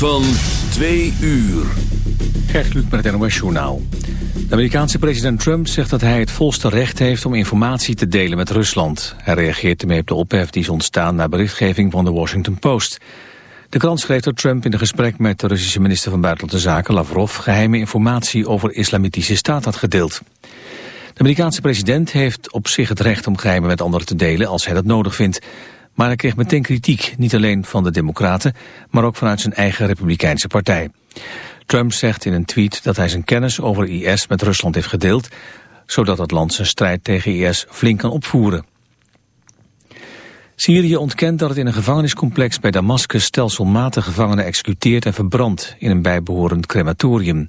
Van twee uur. Gert Kluk met het NOS Journaal. De Amerikaanse president Trump zegt dat hij het volste recht heeft om informatie te delen met Rusland. Hij reageert ermee op de ophef die is ontstaan na berichtgeving van de Washington Post. De krant schreef dat Trump in een gesprek met de Russische minister van Buitenlandse Zaken Lavrov geheime informatie over islamitische staat had gedeeld. De Amerikaanse president heeft op zich het recht om geheimen met anderen te delen als hij dat nodig vindt. Maar hij kreeg meteen kritiek, niet alleen van de democraten, maar ook vanuit zijn eigen republikeinse partij. Trump zegt in een tweet dat hij zijn kennis over IS met Rusland heeft gedeeld, zodat het land zijn strijd tegen IS flink kan opvoeren. Syrië ontkent dat het in een gevangeniscomplex bij Damascus stelselmatig gevangenen executeert en verbrandt in een bijbehorend crematorium.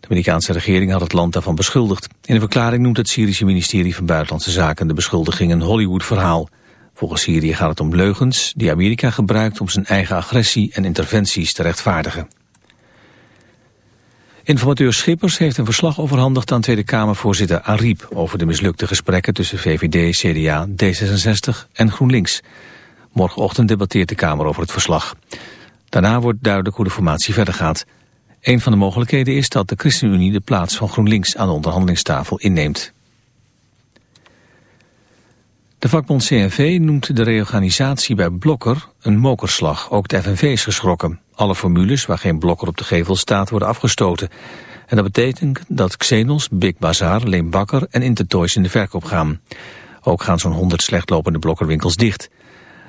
De Amerikaanse regering had het land daarvan beschuldigd. In een verklaring noemt het Syrische ministerie van Buitenlandse Zaken de beschuldiging een Hollywood-verhaal. Volgens Syrië gaat het om leugens die Amerika gebruikt om zijn eigen agressie en interventies te rechtvaardigen. Informateur Schippers heeft een verslag overhandigd aan Tweede Kamervoorzitter Ariep over de mislukte gesprekken tussen VVD, CDA, D66 en GroenLinks. Morgenochtend debatteert de Kamer over het verslag. Daarna wordt duidelijk hoe de formatie verder gaat. Een van de mogelijkheden is dat de ChristenUnie de plaats van GroenLinks aan de onderhandelingstafel inneemt. De vakbond CNV noemt de reorganisatie bij Blokker een mokerslag. Ook de FNV is geschrokken. Alle formules waar geen Blokker op de gevel staat worden afgestoten. En dat betekent dat Xenos, Big Bazaar, Leen Bakker en Intertoys in de verkoop gaan. Ook gaan zo'n 100 slechtlopende Blokkerwinkels dicht.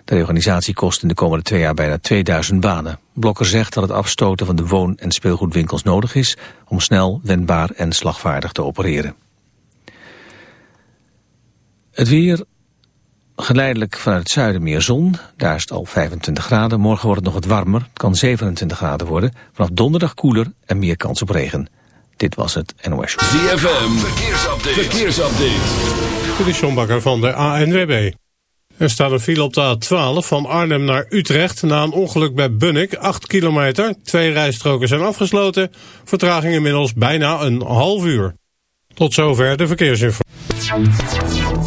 De reorganisatie kost in de komende twee jaar bijna 2000 banen. Blokker zegt dat het afstoten van de woon- en speelgoedwinkels nodig is... om snel, wendbaar en slagvaardig te opereren. Het weer, Geleidelijk vanuit het zuiden meer zon. Daar is het al 25 graden. Morgen wordt het nog wat warmer. Het kan 27 graden worden. Vanaf donderdag koeler en meer kans op regen. Dit was het NOS Show. ZFM, verkeersupdate. verkeersupdate. Dit is John Bakker van de ANWB. Er staat een file op de A12 van Arnhem naar Utrecht... na een ongeluk bij Bunnik, 8 kilometer. Twee rijstroken zijn afgesloten. Vertraging inmiddels bijna een half uur. Tot zover de verkeersinformatie.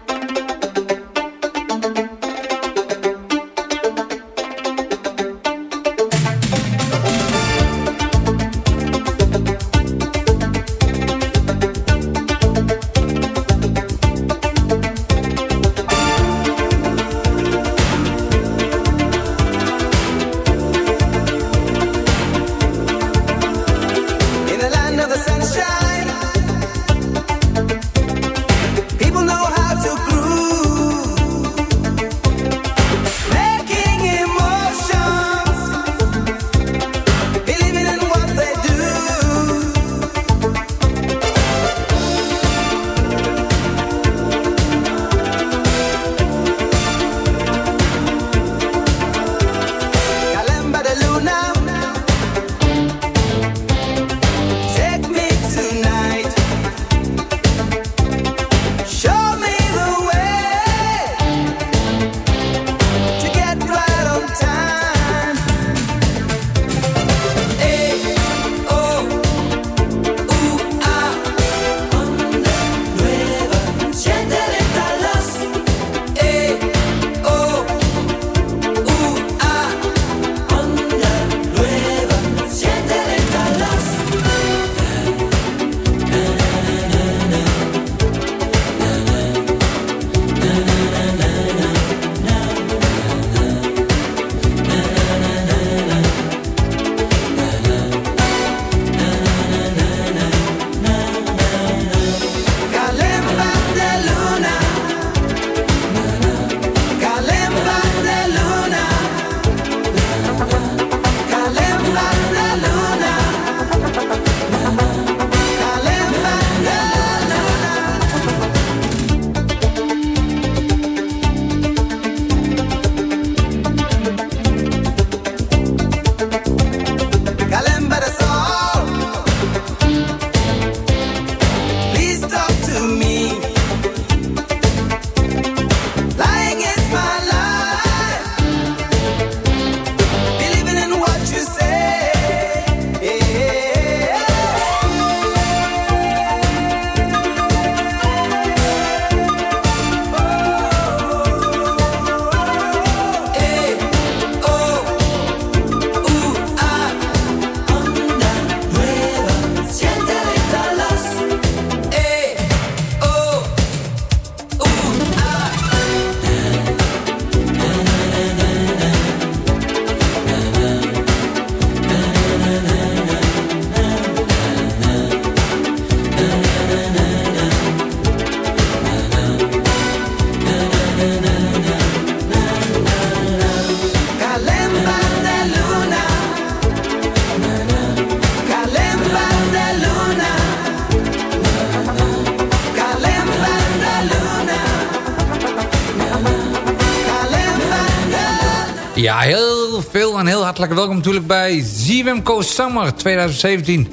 Welkom natuurlijk bij ZWMCO Summer 2017.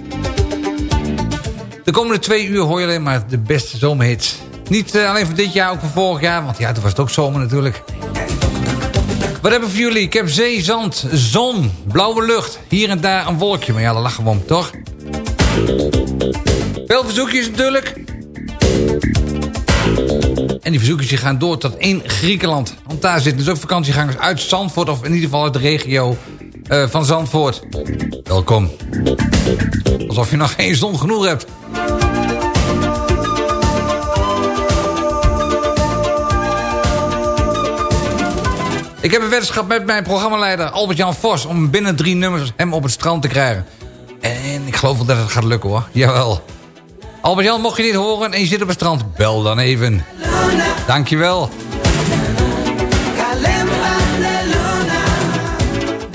De komende twee uur hoor je alleen maar de beste zomerhits. Niet eh, alleen voor dit jaar, ook voor vorig jaar, want ja, toen was het ook zomer natuurlijk. Wat hebben we voor jullie? Ik heb zee, zand, zon, blauwe lucht. Hier en daar een wolkje, maar ja, dat lachen we om, toch? Veel verzoekjes natuurlijk. En die verzoekjes gaan door tot in Griekenland. Want daar zitten dus ook vakantiegangers uit Zandvoort... of in ieder geval uit de regio uh, van Zandvoort. Welkom. Alsof je nog geen zon genoeg hebt. Ik heb een weddenschap met mijn programmaleider Albert-Jan Vos... om binnen drie nummers hem op het strand te krijgen. En ik geloof wel dat het gaat lukken hoor. Jawel. Albert-Jan, mocht je dit horen en je zit op het strand, bel dan even. Dankjewel.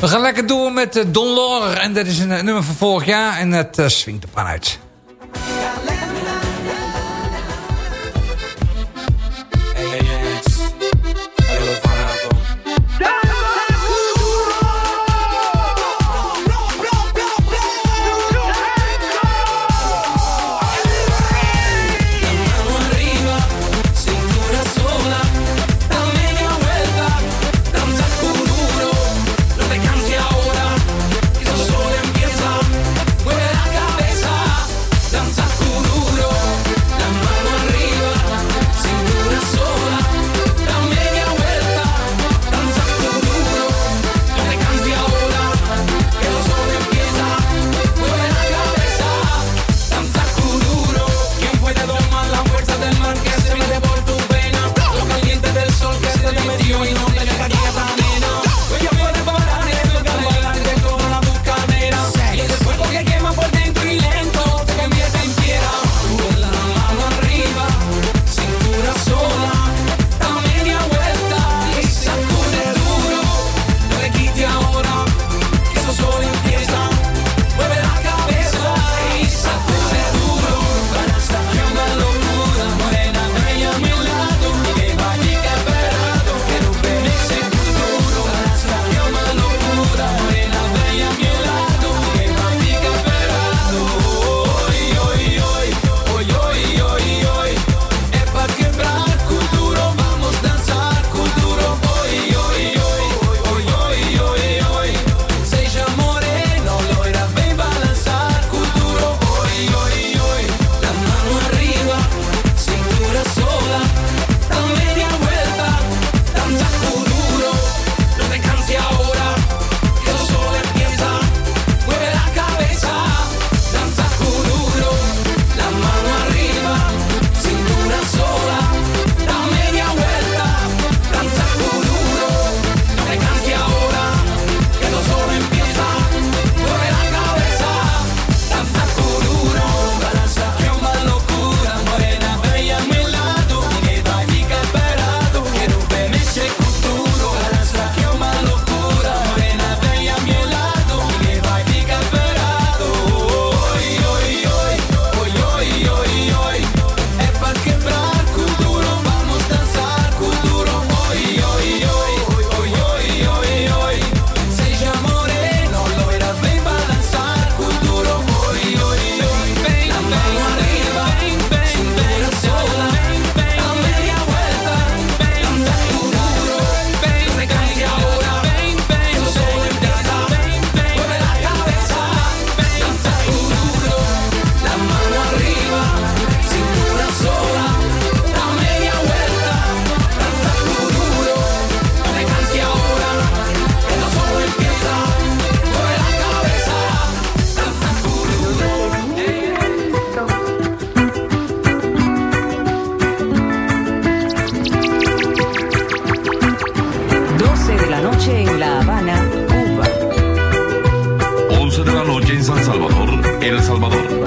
We gaan lekker door met uh, Don Lor. En dat is een, een nummer van vorig jaar. En het uh, swingt er pan uit. ¿Qué voy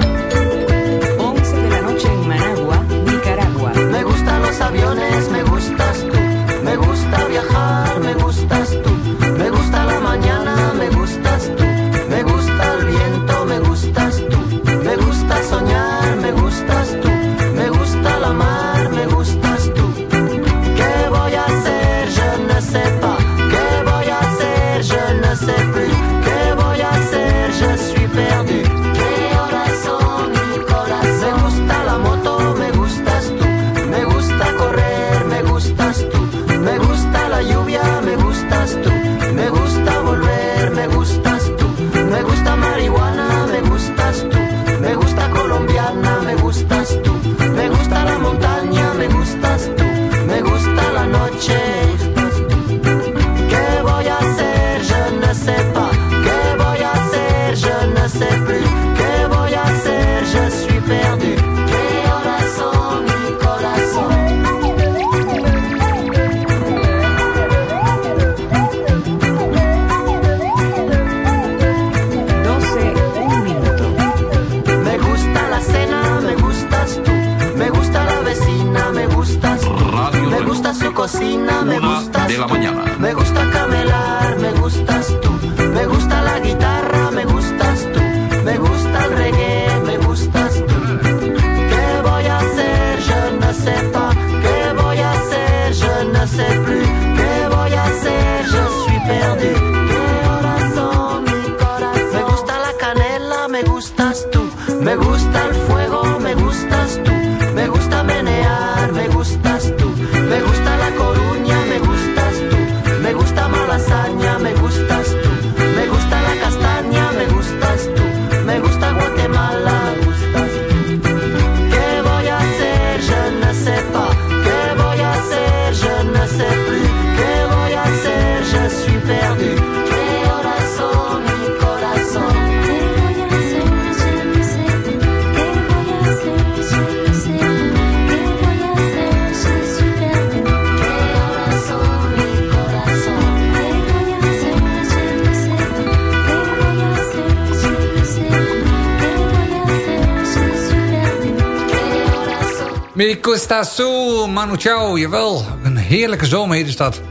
Costa Sul, Manu Chao, jawel. Een heerlijke zomerhit is dat.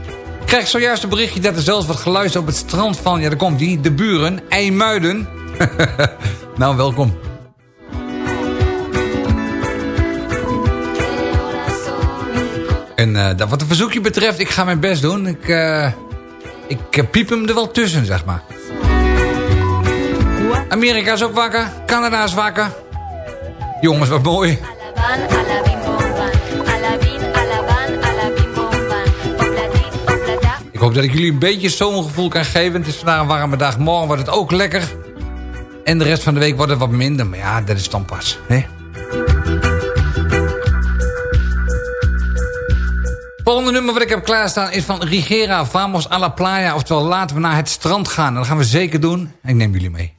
Krijg zojuist een berichtje dat er zelfs wat geluisterd op het strand van... Ja, daar komt die, de buren, IJmuiden. nou, welkom. En dat- wat een verzoekje betreft, ik ga mijn best doen. Ik, eh, ik eh, piep hem er wel tussen, zeg maar. Amerika is ook wakker. Canada is wakker. Jongens, wat mooi. Hoop dat ik jullie een beetje zomergevoel kan geven. Het is vandaag een warme dag. Morgen wordt het ook lekker. En de rest van de week wordt het wat minder. Maar ja, dat is dan pas. Hè? Volgende nummer wat ik heb klaarstaan is van Rigera Vamos a la Playa. Oftewel, laten we naar het strand gaan. Dat gaan we zeker doen. En ik neem jullie mee.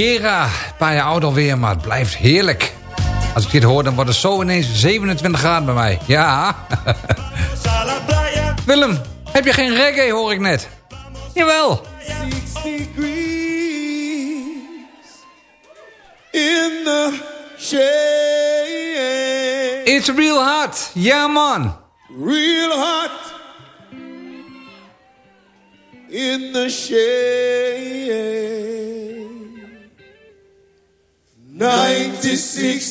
Een paar jaar oud alweer, maar het blijft heerlijk. Als ik dit hoor, dan wordt het zo ineens 27 graden bij mij. Ja. Willem, heb je geen reggae, hoor ik net. Jawel. In the. It's real hot. Ja, yeah, man. Real hot. In the shade. 66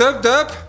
Dub, dub.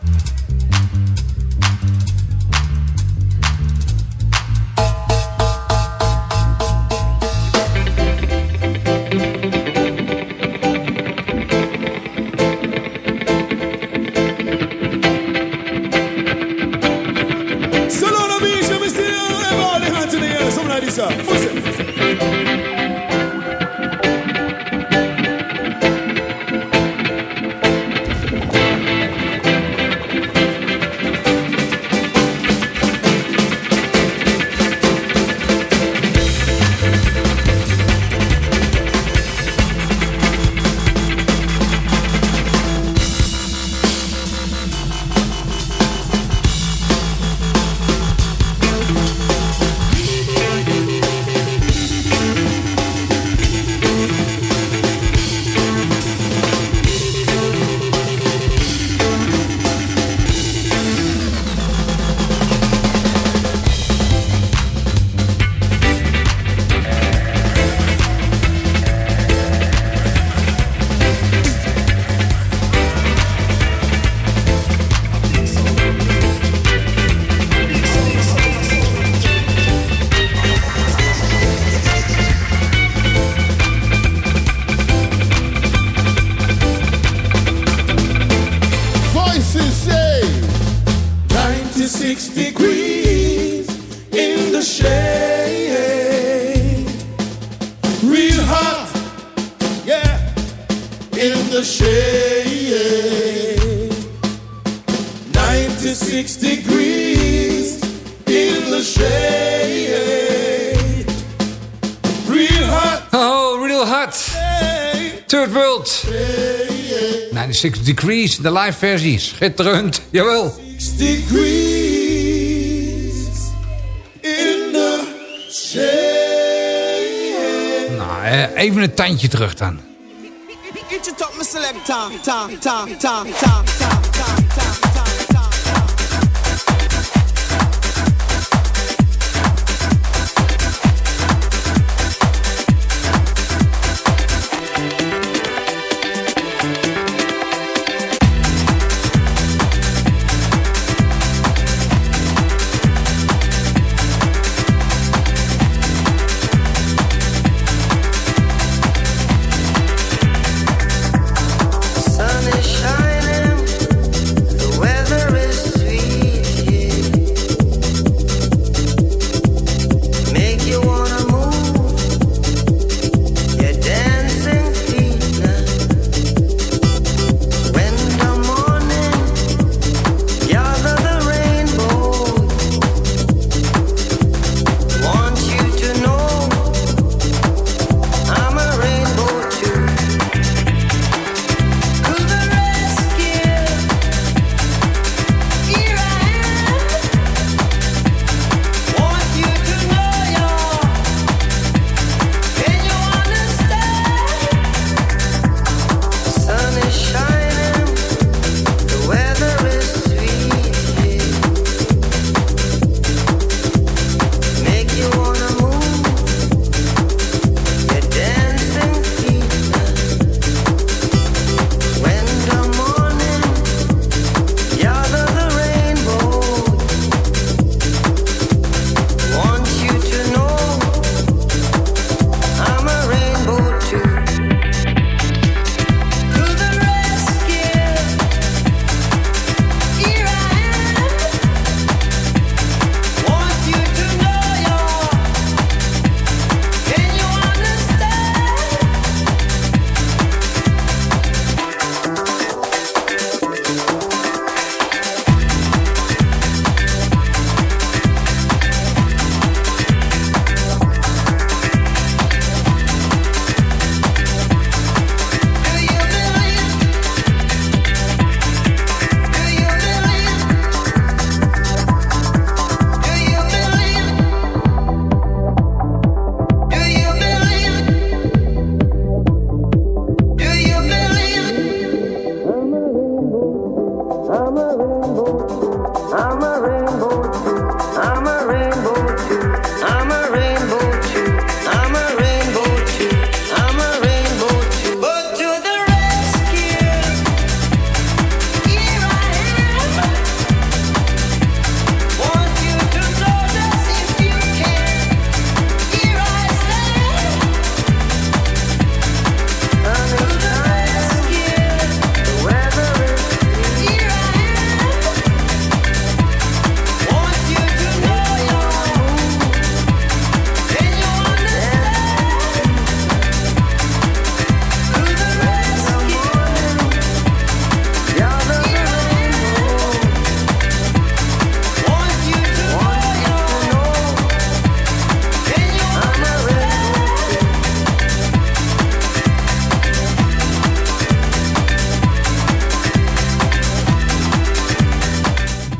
96 Degrees, de live versie. Schitterend, jawel. degrees in the shade. Nou, even een tandje terug dan. Get your top, my selector. Ta, ta, ta, ta, ta, ta, ta,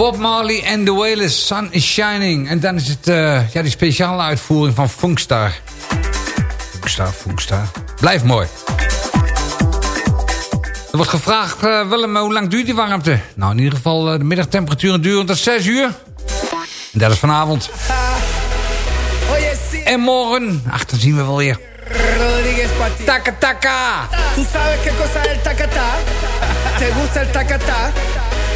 Bob Marley and the Wailers, Sun is Shining. En dan is het eh, ja, die speciale uitvoering van Funkstar. Funkstar, Funkstar. Blijft mooi. Er wordt gevraagd, eh, Willem, hoe lang duurt die warmte? Nou, in ieder geval, eh, de middagtemperaturen duren tot 6 uur. En dat is vanavond. En morgen, ach, dan zien we wel weer. Rodríguez Pati. Taka taka! ¿Tú sabes qué cosa es el tacatá? ¿Te gusta el tacatá?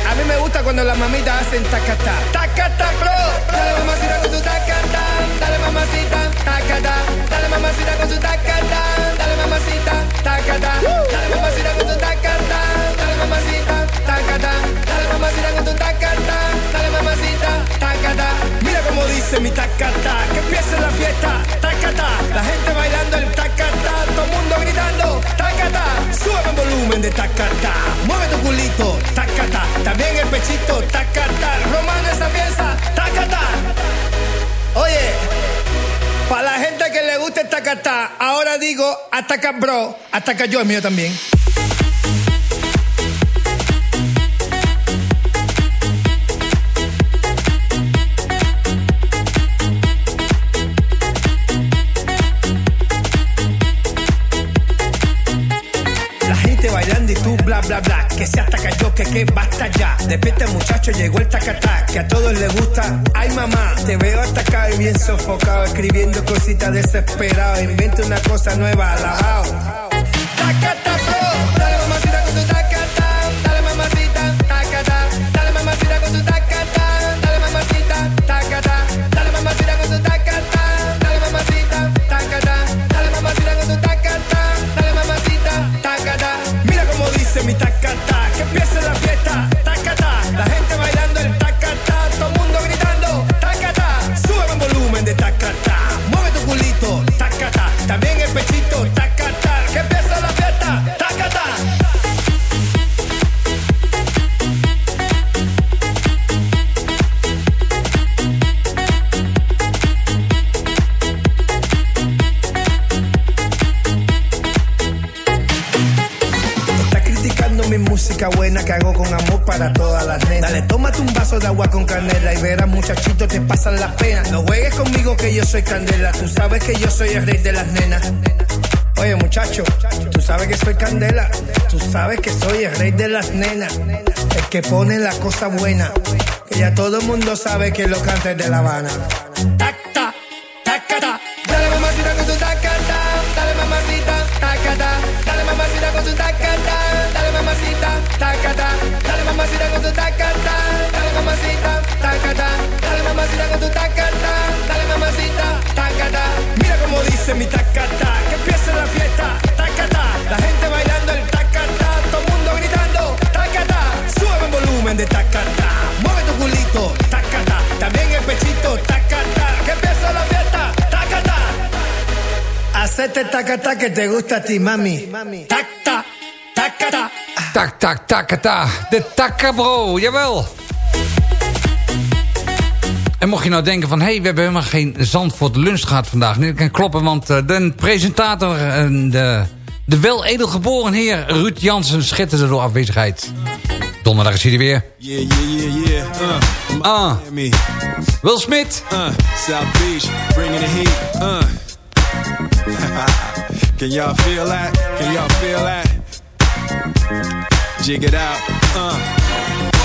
A mí me gusta cuando las mamitas hacen tacatá. Tacatá, bro. Dale mamacita con tu tacatá. Dale mamacita, tacatá. Dale mamacita con tu tacatá. Dale mamacita, tacatá. Dale mamacita con tu tacatá. Dale mamacita, tacatá. Dale mamacita con tu tacatá. Dale mamacita, tacatá. Mira cómo dice mi tacatá empieza la fiesta, tacata, la gente bailando el tacata, todo el mundo gritando, tacata, sube el volumen de tacata, mueve tu culito, tacata, también el pechito, tacata, romano esa pieza, tacata. Oye, para la gente que le gusta el tacata, ahora digo, ataca bro, ataca yo el mío también. Tú bla bla bla. Que se ataca yo, que que basta ya. Despierta muchacho, llegó el tacatá. Que a todos les gusta. Ay mamá, te veo atacado y bien sofocado. Escribiendo cositas desesperado. Inventa una cosa nueva, alabao. Tacata, soy candela. Tú sabes que yo soy el rey de las nenas. Oye muchacho, tú sabes que soy candela. Tú sabes que soy el rey de las nenas. El que pone la cosa buena. Que ya todo el mundo sabe que lo canta es de La Habana. Hacete tacata que te gusta a ti, mami. Tacta, tacata. Tak, tak, takata. De takabro, jawel. En mocht je nou denken van... hé, hey, we hebben helemaal geen Zandvoort lunch gehad vandaag. Nee, dat kan kloppen, want eh, de presentator... en de, de wel edelgeboren heer Ruud Jansen... schitterde door afwezigheid. Donderdag is hij er weer. Yeah, yeah, yeah, yeah. Uh, Ah. Will Smith. Uh, South Beach, bringing the heat. Uh. Can y'all feel that? Can y'all feel that? Jig it out. Uh.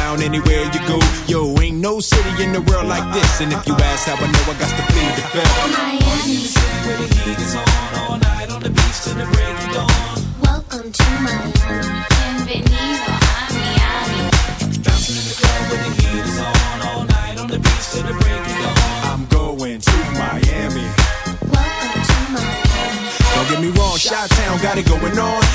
town, anywhere you go. Yo, ain't no city in the world like this. And if you ask how I know, I got to plead the fifth. Miami. Where the heat is on all night on the beach till the break of dawn. Welcome to Miami. Bienvenido a Miami. Bouncing in the club where the heat is on all night on the beach till the break of dawn. I'm going to Miami. Welcome to Miami. Don't get me wrong, Chi-Town got it going on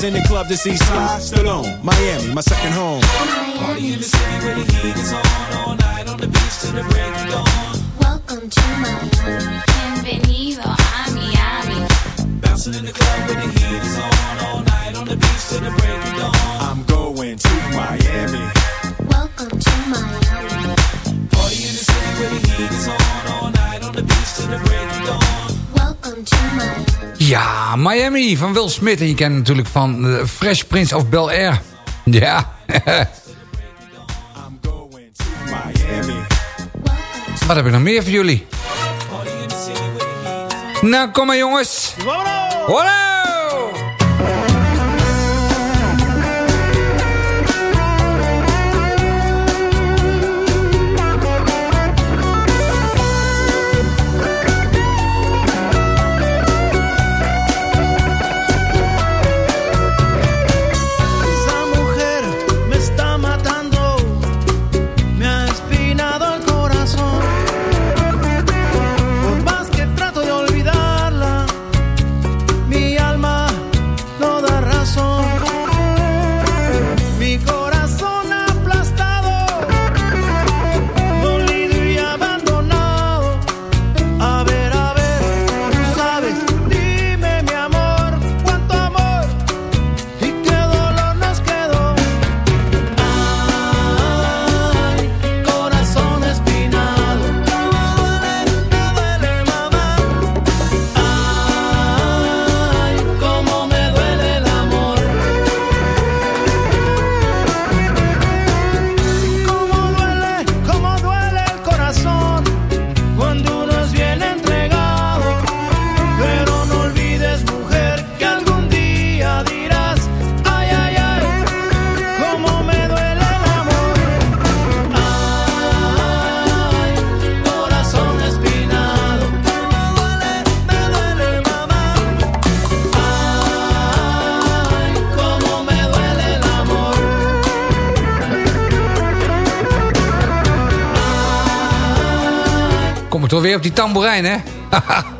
in the club to see Sly Stallone. Miami, my second home. Party in the city where the heat is on all night on the beach till the break of dawn. Welcome to Miami. Bienvenido a Miami. Bouncing in the club where the heat is on all night on the beach till the break of dawn. I'm going to Miami. Welcome to Miami. Party in the city where the heat is on all night on the beach till the break of dawn. Ja, Miami van Will Smith. En je kent natuurlijk van uh, Fresh Prince of Bel-Air. Ja. Wat heb ik nog meer voor jullie? Nou, kom maar jongens. Weer op die tamboerijn, hè?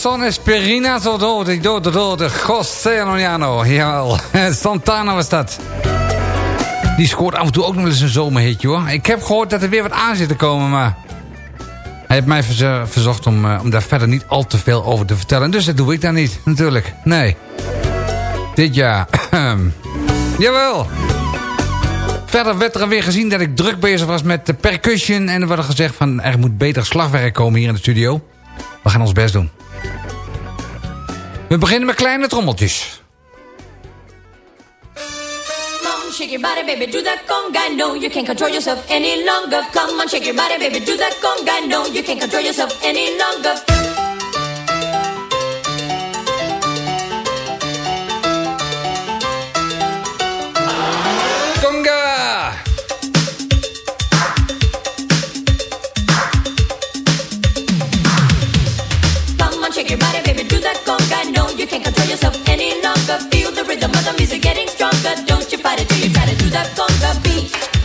son Espirinazo do, do, do, do, do, de José Anoniano. Jawel, Santana was dat. Die scoort af en toe ook nog eens een zomerhitje hoor. Ik heb gehoord dat er weer wat aan zit te komen, maar... Hij heeft mij verzo- verzocht om, eh, om daar verder niet al te veel over te vertellen. Dus dat doe ik dan niet, natuurlijk. Nee. Dit jaar. Jawel. Verder werd er weer gezien dat ik druk bezig was met de percussion. En er werd gezegd van er moet beter slagwerk komen hier in de studio. We gaan ons best doen. We beginnen met kleine trommeltjes. On, shake your body, baby, do that conga. No, you can't control yourself any longer. Come on, shake your body, baby, do that conga. No, you can't control yourself any longer. Longer. Feel the rhythm of the music getting stronger. Don't you fight it till you try to do that conga beat.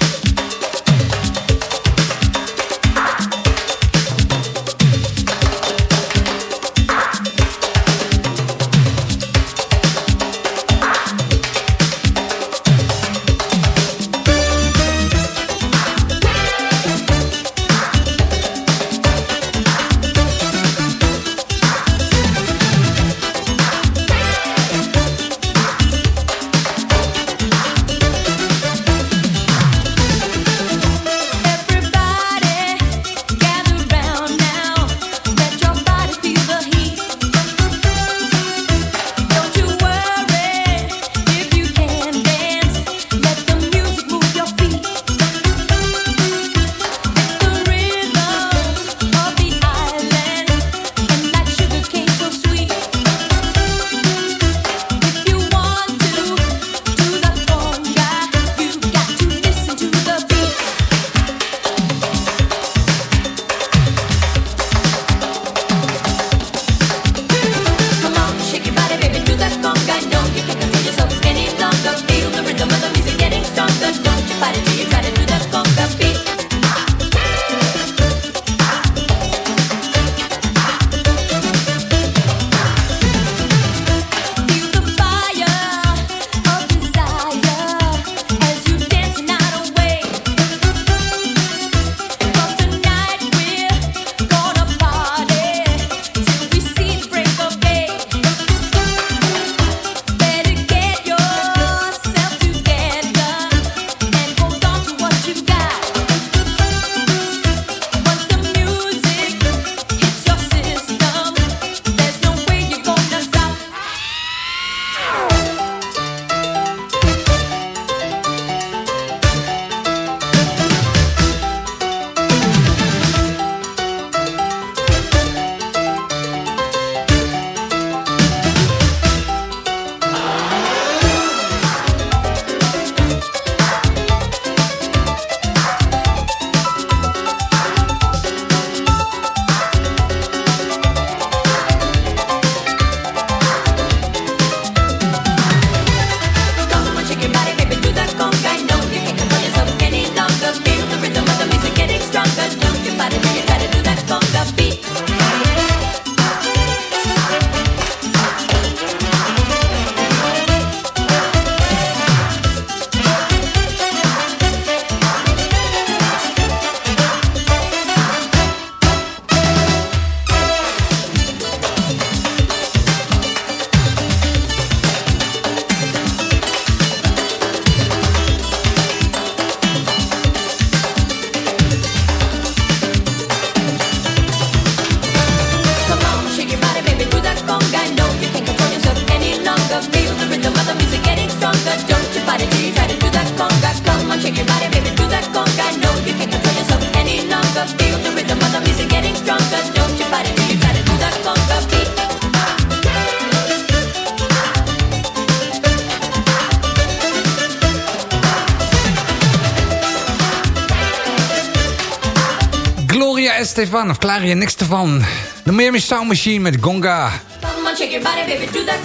Stefan, of klaar je niks ervan. Noem De Miami Sound Machine met Gonga.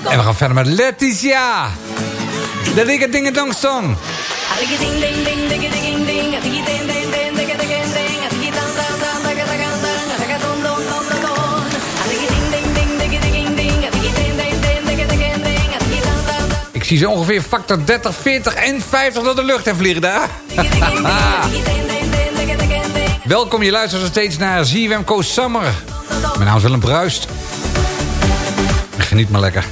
En we gaan verder met Letitia. De Digga Dingen Dong Song. Ik zie ze ongeveer factor 30, 40 en 50 door de lucht en vliegen daar. Welkom, je luistert nog steeds naar ZWM Co Summer. Mijn naam is Willem Bruist. Geniet maar lekker.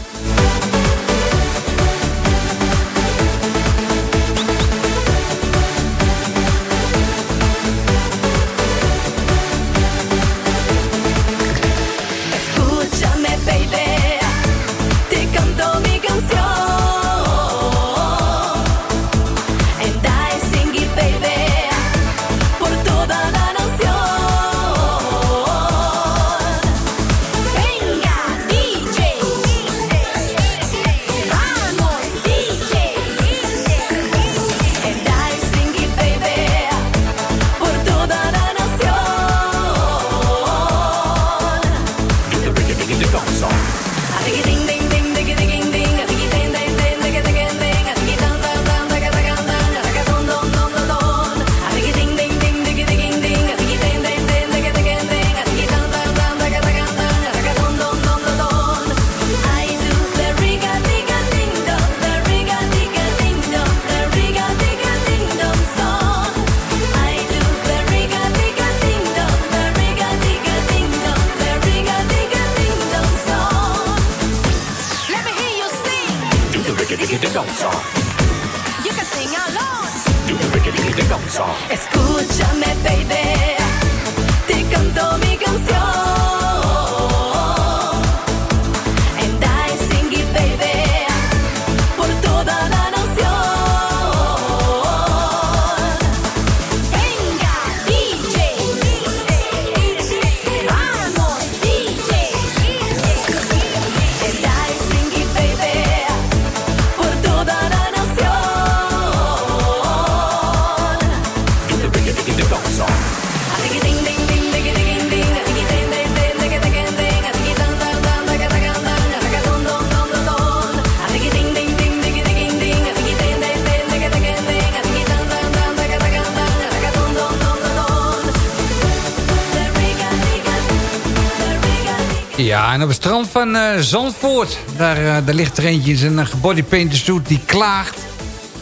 En op het strand van eh, Zandvoort, daar, eh, daar ligt er eentje in zijn uh, gebodypainted suit die klaagt.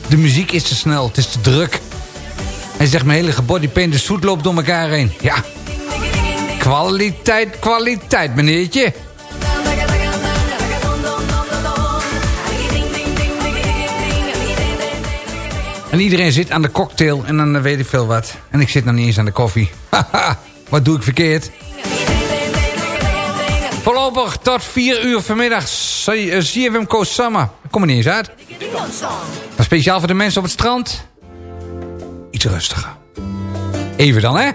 De muziek is te snel, het is te druk. Hij zegt, mijn hele gebodypainted suit loopt door elkaar heen. Ja, kwaliteit, kwaliteit, meneertje. En iedereen zit aan de cocktail en dan eh, weet ik veel wat. En ik zit nog niet eens aan de koffie. Haha, wat doe ik verkeerd? Voorlopig tot 4 uur vanmiddag. C- eh, Coast. Kom er niet eens uit. Speciaal voor de mensen op het strand. Iets rustiger. Even dan, hè?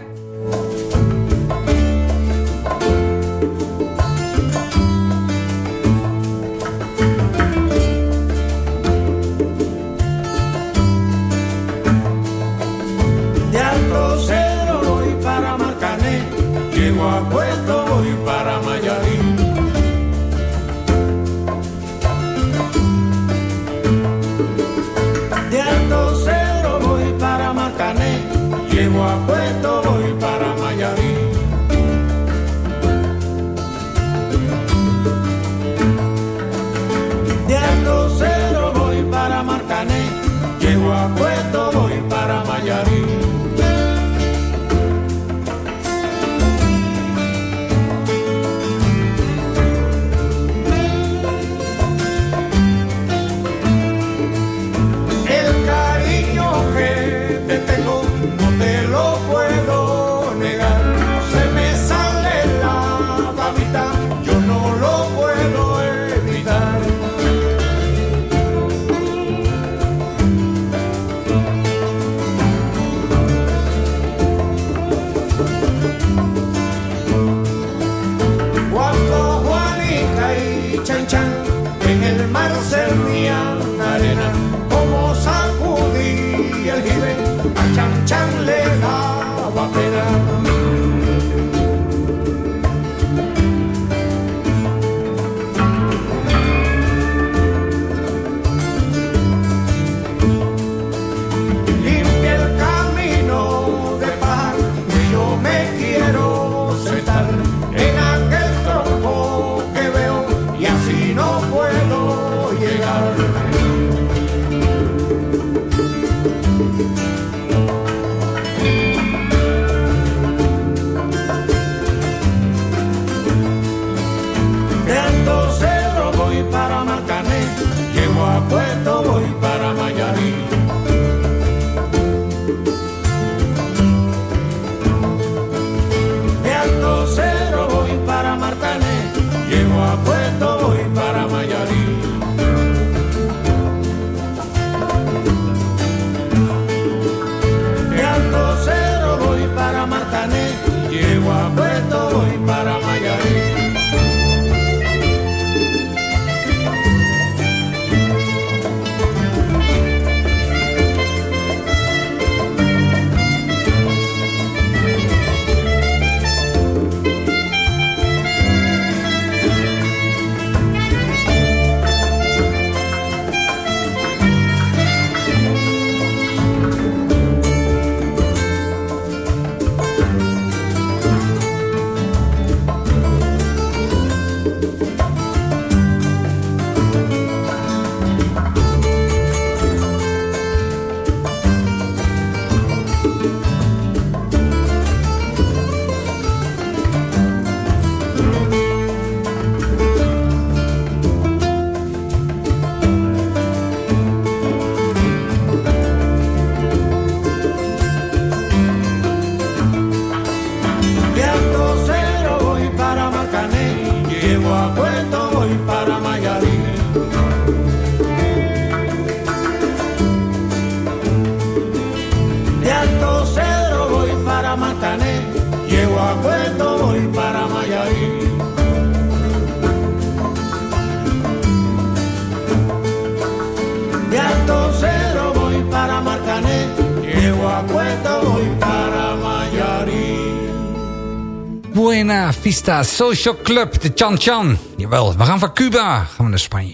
Vista Social Club, de Chan Chan. Jawel, we gaan van Cuba, gaan we naar Spanje.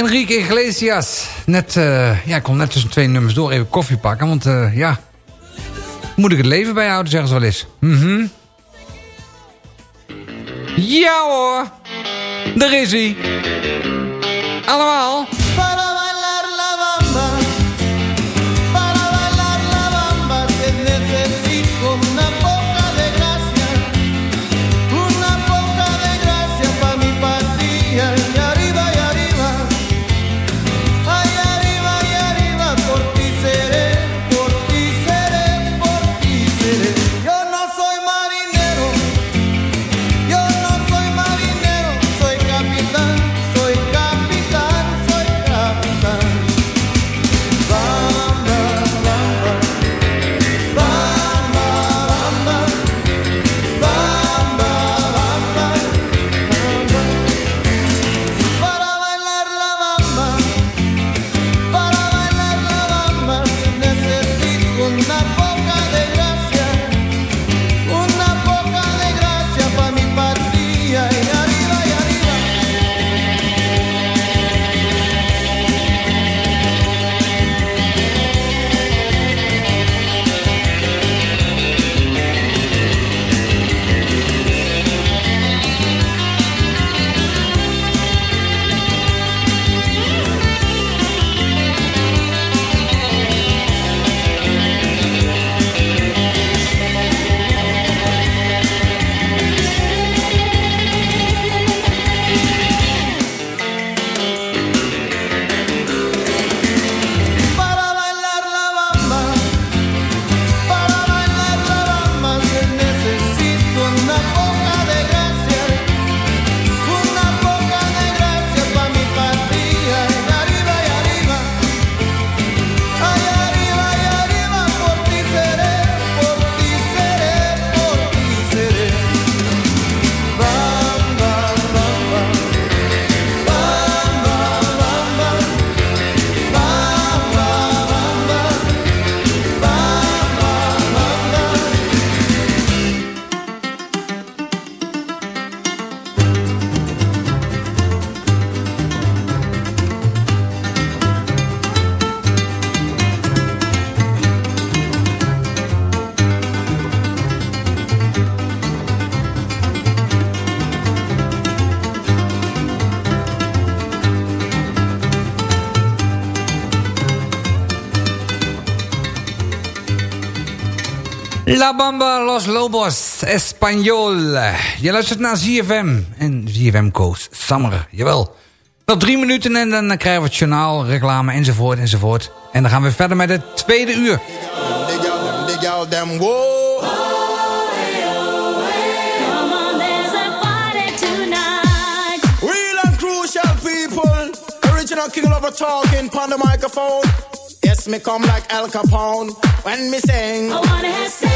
Enrique Iglesias. Net, eh, ja, ik kom net tussen twee nummers door even koffie pakken. Want eh, ja, moet ik het leven bijhouden, zeggen ze wel eens. Mhm. Ja hoor, daar is hij. Allemaal. La Bamba Los Lobos Español. Je luistert naar ZFM en ZFM Coast Summer, jawel. Nog drie minuten en dan krijgen we het journaal, reclame enzovoort enzovoort. En dan gaan we verder met het tweede uur. On, there's a party tonight. Real and crucial people. Original king lover talking on the microphone. Yes, me come like Al Capone when me sing. I wanna have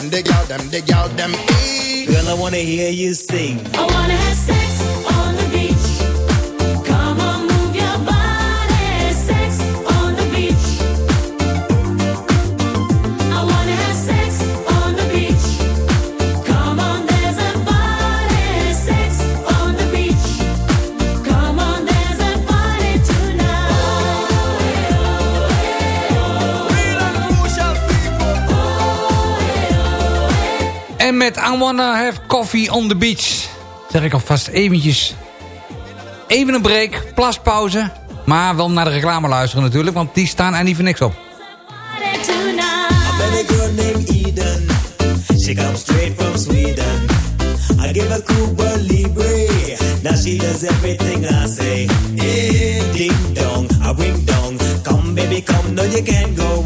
them, dig out them, dig out them, e. Girl, I wanna hear you sing. Coffee on the Beach zeg ik alvast eventjes... Even een break, plaspauze. Maar wel naar de reclame luisteren natuurlijk, want die staan er niet voor niks op. She comes straight from Sweden. I give her Cuba Libre. Now she does everything I say. Eh, ding dong, a ring dong. Come baby, come, no you can't go